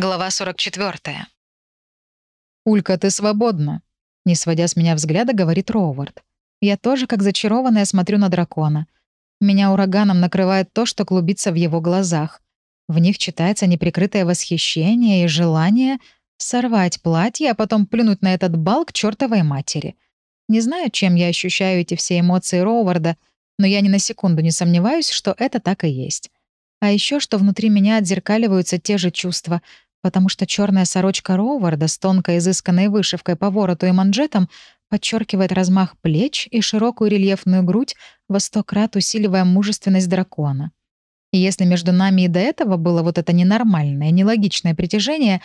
Глава 44. «Улька, ты свободна», — не сводя с меня взгляда, говорит Роувард. Я тоже, как зачарованная, смотрю на дракона. Меня ураганом накрывает то, что клубится в его глазах. В них читается неприкрытое восхищение и желание сорвать платье, а потом плюнуть на этот бал к чертовой матери. Не знаю, чем я ощущаю эти все эмоции Роуварда, но я ни на секунду не сомневаюсь, что это так и есть. А еще что внутри меня отзеркаливаются те же чувства, потому что черная сорочка Роуварда с тонкой изысканной вышивкой по вороту и манжетам подчеркивает размах плеч и широкую рельефную грудь, во сто крат усиливая мужественность дракона. И если между нами и до этого было вот это ненормальное, нелогичное притяжение,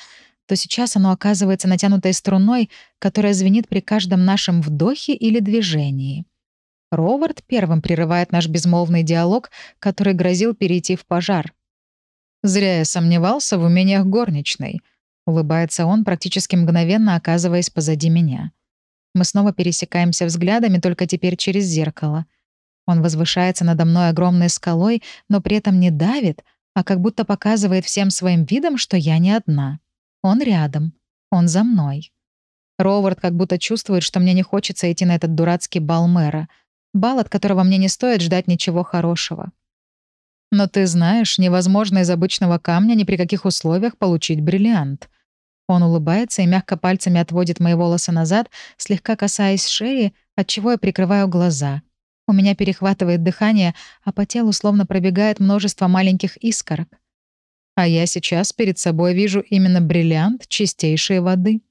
то сейчас оно оказывается натянутой струной, которая звенит при каждом нашем вдохе или движении. Ровард первым прерывает наш безмолвный диалог, который грозил перейти в пожар. «Зря я сомневался в умениях горничной», — улыбается он, практически мгновенно оказываясь позади меня. Мы снова пересекаемся взглядами, только теперь через зеркало. Он возвышается надо мной огромной скалой, но при этом не давит, а как будто показывает всем своим видом, что я не одна. Он рядом. Он за мной. Ровард как будто чувствует, что мне не хочется идти на этот дурацкий бал мэра. Бал, от которого мне не стоит ждать ничего хорошего. Но ты знаешь, невозможно из обычного камня ни при каких условиях получить бриллиант. Он улыбается и мягко пальцами отводит мои волосы назад, слегка касаясь шеи, от чего я прикрываю глаза. У меня перехватывает дыхание, а по телу словно пробегает множество маленьких искорок. А я сейчас перед собой вижу именно бриллиант чистейшей воды.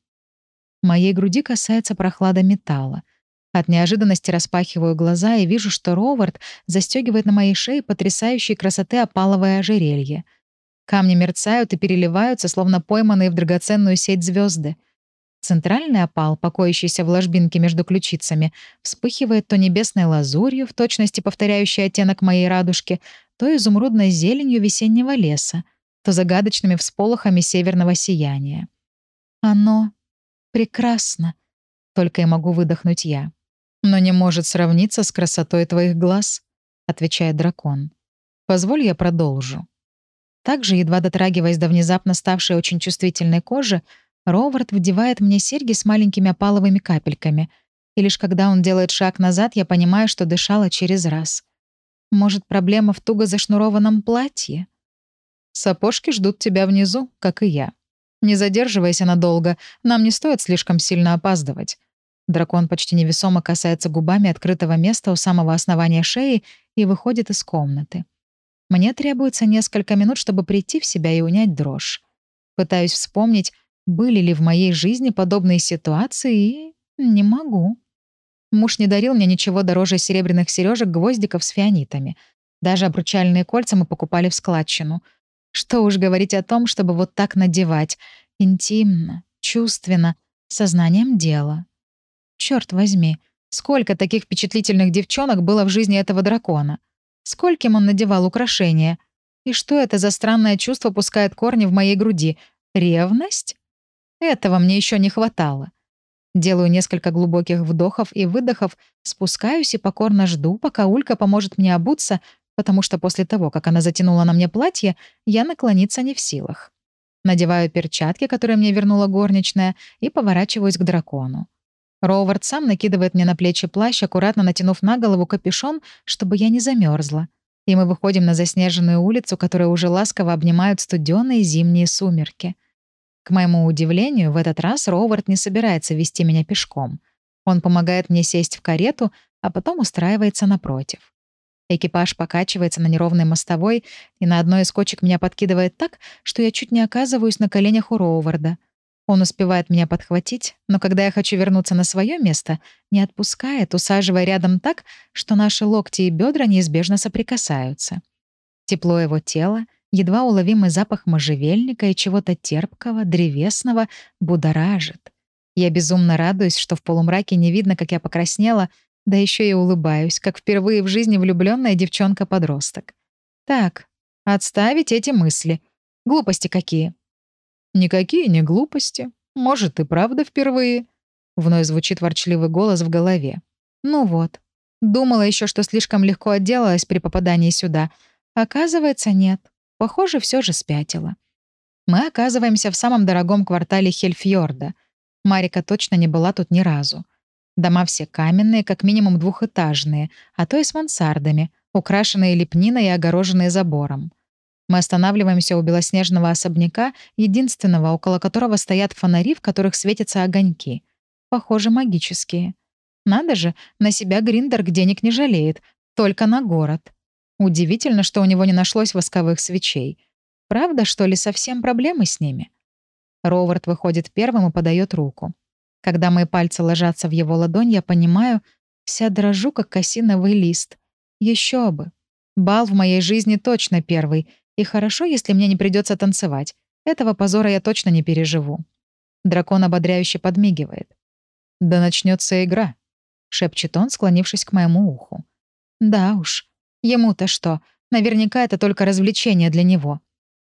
Моей груди касается прохлада металла. От неожиданности распахиваю глаза и вижу, что Ровард застегивает на моей шее потрясающей красоты опаловое ожерелье. Камни мерцают и переливаются, словно пойманные в драгоценную сеть звезды. Центральный опал, покоящийся в ложбинке между ключицами, вспыхивает то небесной лазурью, в точности повторяющей оттенок моей радужки, то изумрудной зеленью весеннего леса, то загадочными всполохами северного сияния. Оно прекрасно, только и могу выдохнуть я но не может сравниться с красотой твоих глаз», — отвечает дракон. «Позволь я продолжу». Также, едва дотрагиваясь до внезапно ставшей очень чувствительной кожи, Ровард вдевает мне серьги с маленькими опаловыми капельками, и лишь когда он делает шаг назад, я понимаю, что дышала через раз. Может, проблема в туго зашнурованном платье? Сапожки ждут тебя внизу, как и я. Не задерживайся надолго, нам не стоит слишком сильно опаздывать. Дракон почти невесомо касается губами открытого места у самого основания шеи и выходит из комнаты. Мне требуется несколько минут, чтобы прийти в себя и унять дрожь. Пытаюсь вспомнить, были ли в моей жизни подобные ситуации, и не могу. Муж не дарил мне ничего дороже серебряных сережек, гвоздиков с фианитами. Даже обручальные кольца мы покупали в складчину. Что уж говорить о том, чтобы вот так надевать. Интимно, чувственно, сознанием дела. Черт возьми, сколько таких впечатлительных девчонок было в жизни этого дракона? Скольким он надевал украшения? И что это за странное чувство пускает корни в моей груди? Ревность? Этого мне еще не хватало. Делаю несколько глубоких вдохов и выдохов, спускаюсь и покорно жду, пока Улька поможет мне обуться, потому что после того, как она затянула на мне платье, я наклониться не в силах. Надеваю перчатки, которые мне вернула горничная, и поворачиваюсь к дракону. Роувард сам накидывает мне на плечи плащ, аккуратно натянув на голову капюшон, чтобы я не замерзла. И мы выходим на заснеженную улицу, которую уже ласково обнимают студеные зимние сумерки. К моему удивлению, в этот раз Роувард не собирается вести меня пешком. Он помогает мне сесть в карету, а потом устраивается напротив. Экипаж покачивается на неровной мостовой, и на одной из кочек меня подкидывает так, что я чуть не оказываюсь на коленях у Роуварда — он успевает меня подхватить, но когда я хочу вернуться на свое место, не отпускает, усаживая рядом так, что наши локти и бедра неизбежно соприкасаются. Тепло его тела, едва уловимый запах можжевельника и чего-то терпкого, древесного будоражит. Я безумно радуюсь, что в полумраке не видно, как я покраснела, да еще и улыбаюсь, как впервые в жизни влюбленная девчонка-подросток. Так, отставить эти мысли. Глупости какие. Никакие не глупости. Может, и правда впервые. Вновь звучит ворчливый голос в голове. Ну вот. Думала еще, что слишком легко отделалась при попадании сюда. Оказывается, нет. Похоже, все же спятила. Мы оказываемся в самом дорогом квартале Хельфьорда. Марика точно не была тут ни разу. Дома все каменные, как минимум двухэтажные, а то и с мансардами, украшенные лепниной и огороженные забором. Мы останавливаемся у белоснежного особняка, единственного, около которого стоят фонари, в которых светятся огоньки. Похоже, магические. Надо же, на себя Гриндерг денег не жалеет, только на город. Удивительно, что у него не нашлось восковых свечей. Правда, что ли, совсем проблемы с ними? Ровард выходит первым и подает руку. Когда мои пальцы ложатся в его ладонь, я понимаю, вся дрожу, как осиновый лист. Еще бы. Бал в моей жизни точно первый, и хорошо, если мне не придется танцевать. Этого позора я точно не переживу. Дракон ободряюще подмигивает. «Да начнется игра», — шепчет он, склонившись к моему уху. «Да уж. Ему-то что? Наверняка это только развлечение для него.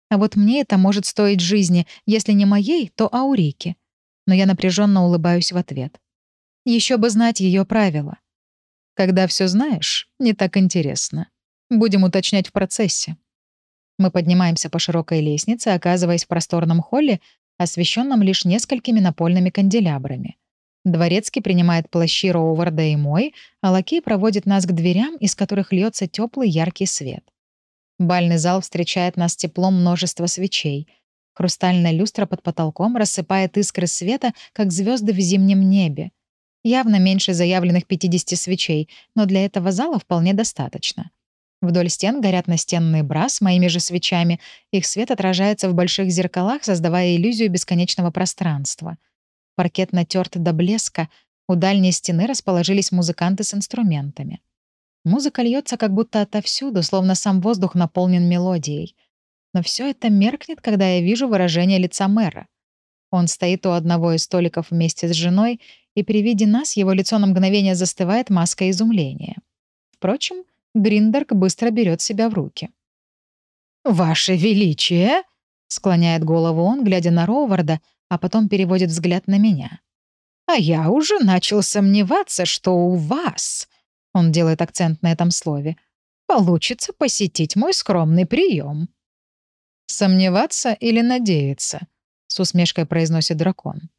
А вот мне это может стоить жизни, если не моей, то Аурики. Но я напряженно улыбаюсь в ответ. Еще бы знать ее правила. Когда все знаешь, не так интересно. Будем уточнять в процессе. Мы поднимаемся по широкой лестнице, оказываясь в просторном холле, освещенном лишь несколькими напольными канделябрами. Дворецкий принимает плащи Роуварда и мой, а лакей проводит нас к дверям, из которых льется теплый яркий свет. Бальный зал встречает нас теплом множества свечей. Хрустальная люстра под потолком рассыпает искры света, как звезды в зимнем небе. Явно меньше заявленных 50 свечей, но для этого зала вполне достаточно. Вдоль стен горят настенные бра с моими же свечами. Их свет отражается в больших зеркалах, создавая иллюзию бесконечного пространства. Паркет натерт до блеска. У дальней стены расположились музыканты с инструментами. Музыка льется как будто отовсюду, словно сам воздух наполнен мелодией. Но все это меркнет, когда я вижу выражение лица мэра. Он стоит у одного из столиков вместе с женой, и при виде нас его лицо на мгновение застывает маской изумления. Впрочем, Гриндерк быстро берет себя в руки. «Ваше Величие!» — склоняет голову он, глядя на Роуварда, а потом переводит взгляд на меня. «А я уже начал сомневаться, что у вас...» — он делает акцент на этом слове. «Получится посетить мой скромный прием. «Сомневаться или надеяться?» — с усмешкой произносит дракон.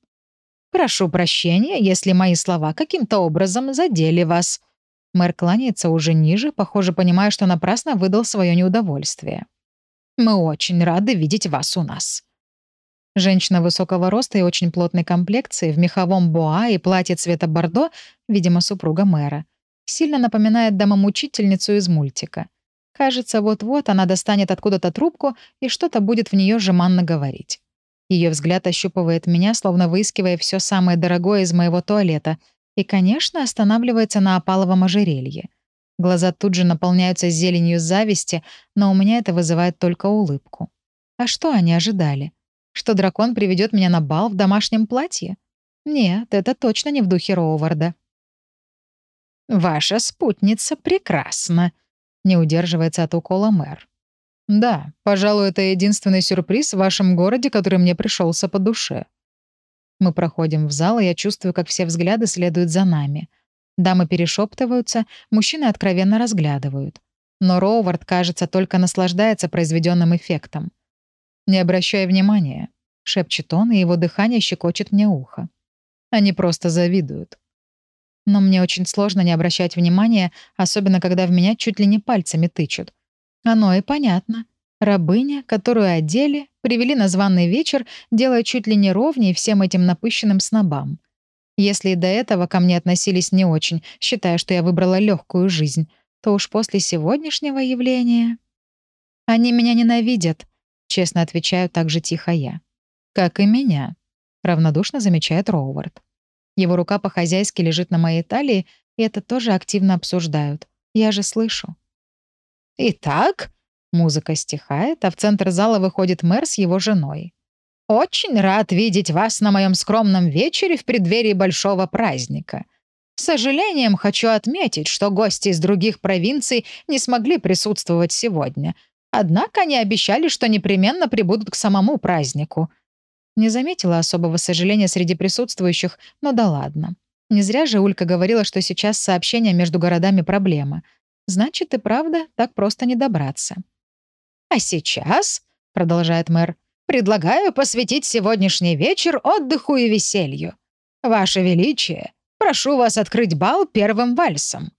«Прошу прощения, если мои слова каким-то образом задели вас», Мэр кланяется уже ниже, похоже, понимая, что напрасно выдал свое неудовольствие. «Мы очень рады видеть вас у нас». Женщина высокого роста и очень плотной комплекции, в меховом боа и платье цвета бордо, видимо, супруга мэра, сильно напоминает домомучительницу из мультика. Кажется, вот-вот она достанет откуда-то трубку и что-то будет в нее жеманно говорить. Ее взгляд ощупывает меня, словно выискивая все самое дорогое из моего туалета, и, конечно, останавливается на опаловом ожерелье. Глаза тут же наполняются зеленью зависти, но у меня это вызывает только улыбку. А что они ожидали? Что дракон приведет меня на бал в домашнем платье? Нет, это точно не в духе Роуварда. «Ваша спутница прекрасна», — не удерживается от укола мэр. «Да, пожалуй, это единственный сюрприз в вашем городе, который мне пришелся по душе», мы проходим в зал, и я чувствую, как все взгляды следуют за нами. Дамы перешептываются, мужчины откровенно разглядывают. Но Роувард, кажется, только наслаждается произведенным эффектом. «Не обращай внимания», — шепчет он, и его дыхание щекочет мне ухо. Они просто завидуют. Но мне очень сложно не обращать внимания, особенно когда в меня чуть ли не пальцами тычут. Оно и понятно. Рабыня, которую одели, привели на званый вечер, делая чуть ли не ровнее всем этим напыщенным снобам. Если и до этого ко мне относились не очень, считая, что я выбрала легкую жизнь, то уж после сегодняшнего явления... Они меня ненавидят, честно отвечаю так же тихо я. Как и меня, равнодушно замечает Роувард. Его рука по-хозяйски лежит на моей талии, и это тоже активно обсуждают. Я же слышу. «Итак», Музыка стихает, а в центр зала выходит мэр с его женой. «Очень рад видеть вас на моем скромном вечере в преддверии большого праздника. С сожалением хочу отметить, что гости из других провинций не смогли присутствовать сегодня. Однако они обещали, что непременно прибудут к самому празднику». Не заметила особого сожаления среди присутствующих, но да ладно. Не зря же Улька говорила, что сейчас сообщение между городами проблема. Значит, и правда так просто не добраться. «А сейчас», — продолжает мэр, предлагаю посвятить сегодняшний вечер отдыху и веселью. Ваше Величие, прошу вас открыть бал первым вальсом».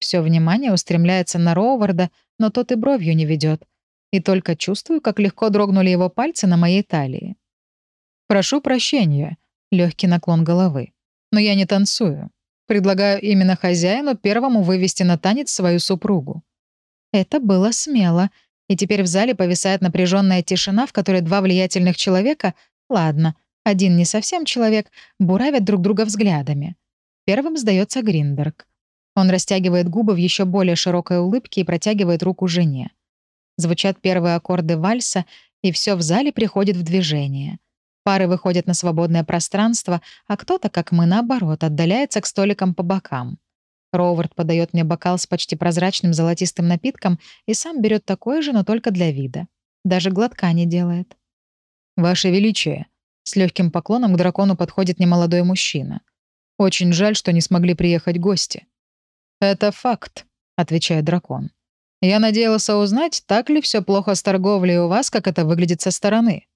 Все внимание устремляется на Роуварда, но тот и бровью не ведет. И только чувствую, как легко дрогнули его пальцы на моей талии. «Прошу прощения», — легкий наклон головы. «Но я не танцую. Предлагаю именно хозяину первому вывести на танец свою супругу». Это было смело, и теперь в зале повисает напряженная тишина, в которой два влиятельных человека, ладно, один не совсем человек, буравят друг друга взглядами. Первым сдается Гриндерг. Он растягивает губы в еще более широкой улыбке и протягивает руку жене. Звучат первые аккорды вальса, и все в зале приходит в движение. Пары выходят на свободное пространство, а кто-то, как мы, наоборот, отдаляется к столикам по бокам. Роувард подает мне бокал с почти прозрачным золотистым напитком и сам берет такой же, но только для вида. Даже глотка не делает. «Ваше Величие!» С легким поклоном к дракону подходит немолодой мужчина. «Очень жаль, что не смогли приехать гости». «Это факт», — отвечает дракон. «Я надеялся узнать, так ли все плохо с торговлей у вас, как это выглядит со стороны».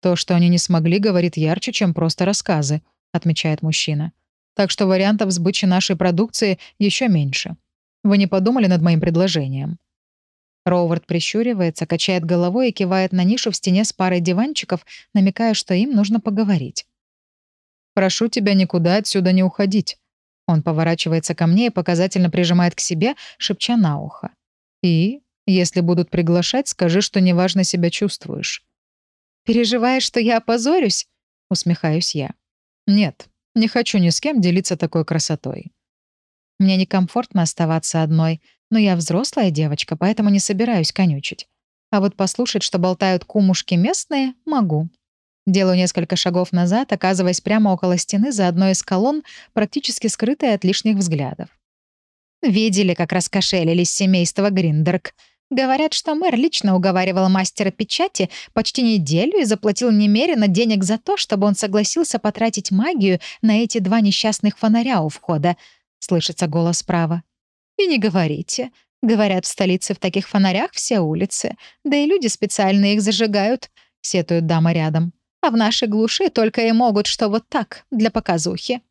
«То, что они не смогли, говорит ярче, чем просто рассказы», — отмечает мужчина так что вариантов сбычи нашей продукции еще меньше. Вы не подумали над моим предложением?» Роувард прищуривается, качает головой и кивает на нишу в стене с парой диванчиков, намекая, что им нужно поговорить. «Прошу тебя никуда отсюда не уходить». Он поворачивается ко мне и показательно прижимает к себе, шепча на ухо. «И, если будут приглашать, скажи, что неважно себя чувствуешь». «Переживаешь, что я опозорюсь?» — усмехаюсь я. «Нет, не хочу ни с кем делиться такой красотой. Мне некомфортно оставаться одной, но я взрослая девочка, поэтому не собираюсь конючить. А вот послушать, что болтают кумушки местные, могу. Делаю несколько шагов назад, оказываясь прямо около стены за одной из колонн, практически скрытой от лишних взглядов. Видели, как раскошелились семейство Гриндерк. Говорят, что мэр лично уговаривал мастера печати почти неделю и заплатил немерено денег за то, чтобы он согласился потратить магию на эти два несчастных фонаря у входа. Слышится голос справа. И не говорите. Говорят, в столице в таких фонарях все улицы. Да и люди специально их зажигают, сетует дама рядом. А в нашей глуши только и могут, что вот так, для показухи.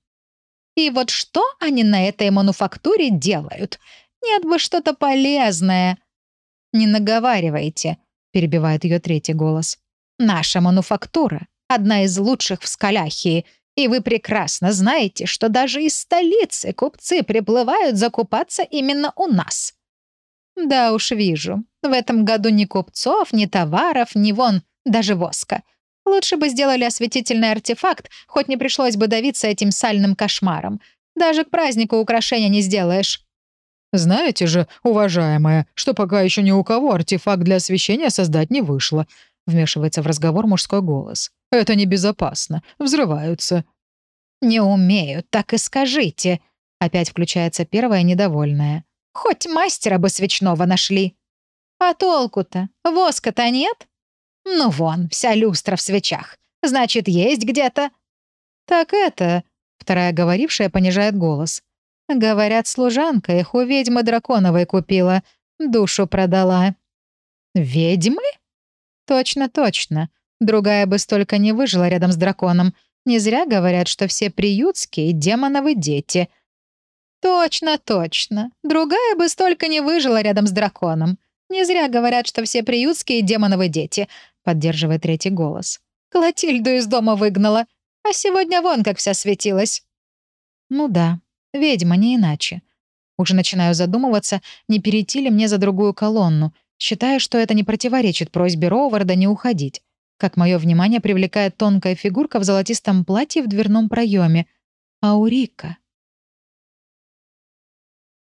И вот что они на этой мануфактуре делают? Нет бы что-то полезное. «Не наговаривайте», — перебивает ее третий голос. «Наша мануфактура — одна из лучших в Скаляхии, и вы прекрасно знаете, что даже из столицы купцы приплывают закупаться именно у нас». «Да уж вижу. В этом году ни купцов, ни товаров, ни вон, даже воска. Лучше бы сделали осветительный артефакт, хоть не пришлось бы давиться этим сальным кошмаром. Даже к празднику украшения не сделаешь. «Знаете же, уважаемая, что пока еще ни у кого артефакт для освещения создать не вышло», — вмешивается в разговор мужской голос. «Это небезопасно. Взрываются». «Не умеют, так и скажите», — опять включается первая недовольная. «Хоть мастера бы свечного нашли». «А толку-то? Воска-то нет?» «Ну вон, вся люстра в свечах. Значит, есть где-то». «Так это...» — вторая говорившая понижает голос. Говорят, служанка их у ведьмы Драконовой купила, душу продала. Ведьмы? Точно, точно. Другая бы столько не выжила рядом с драконом. Не зря говорят, что все приютские — демоновы дети. Точно, точно. Другая бы столько не выжила рядом с драконом. Не зря говорят, что все приютские — демоновы дети, поддерживает третий голос. Клотильду из дома выгнала, а сегодня вон как вся светилась. Ну да, Ведьма, не иначе. Уже начинаю задумываться, не перейти ли мне за другую колонну, считая, что это не противоречит просьбе Роуварда не уходить. Как мое внимание привлекает тонкая фигурка в золотистом платье в дверном проеме. Аурика.